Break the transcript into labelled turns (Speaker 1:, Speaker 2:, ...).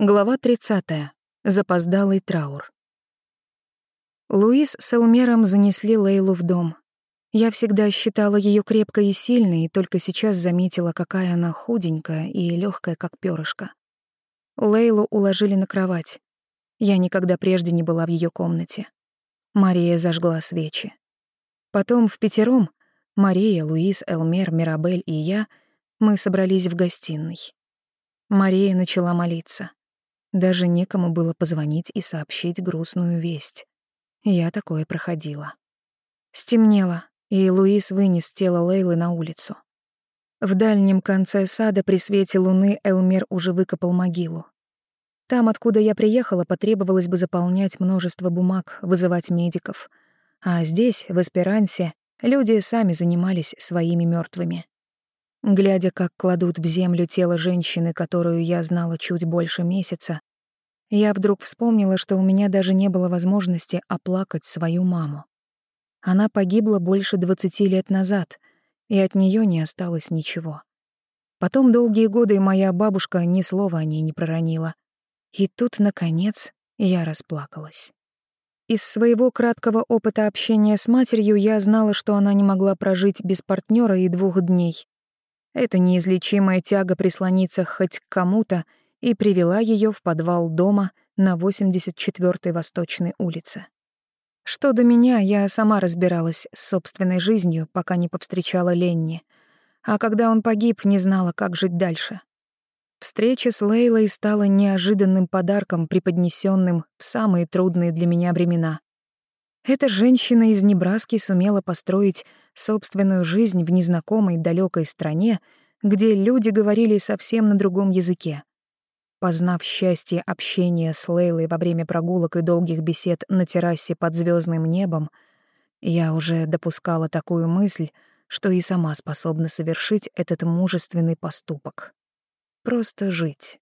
Speaker 1: Глава 30. Запоздалый траур. Луис с Элмером занесли Лейлу в дом. Я всегда считала ее крепкой и сильной, и только сейчас заметила, какая она худенькая и легкая, как перышко. Лейлу уложили на кровать. Я никогда прежде не была в ее комнате. Мария зажгла свечи. Потом в пятером — Мария, Луис, Элмер, Мирабель и я — мы собрались в гостиной. Мария начала молиться. Даже некому было позвонить и сообщить грустную весть. Я такое проходила. Стемнело, и Луис вынес тело Лейлы на улицу. В дальнем конце сада при свете луны Элмер уже выкопал могилу. Там, откуда я приехала, потребовалось бы заполнять множество бумаг, вызывать медиков. А здесь, в Эсперансе, люди сами занимались своими мертвыми. Глядя, как кладут в землю тело женщины, которую я знала чуть больше месяца, я вдруг вспомнила, что у меня даже не было возможности оплакать свою маму. Она погибла больше 20 лет назад, и от нее не осталось ничего. Потом долгие годы моя бабушка ни слова о ней не проронила. И тут, наконец, я расплакалась. Из своего краткого опыта общения с матерью я знала, что она не могла прожить без партнера и двух дней. Эта неизлечимая тяга прислониться хоть к кому-то и привела ее в подвал дома на 84-й Восточной улице. Что до меня, я сама разбиралась с собственной жизнью, пока не повстречала Ленни. А когда он погиб, не знала, как жить дальше. Встреча с Лейлой стала неожиданным подарком, преподнесенным в самые трудные для меня времена. Эта женщина из Небраски сумела построить собственную жизнь в незнакомой далекой стране, где люди говорили совсем на другом языке. Познав счастье общения с Лейлой во время прогулок и долгих бесед на террасе под звездным небом, я уже допускала такую мысль, что и сама способна совершить этот мужественный поступок. Просто жить.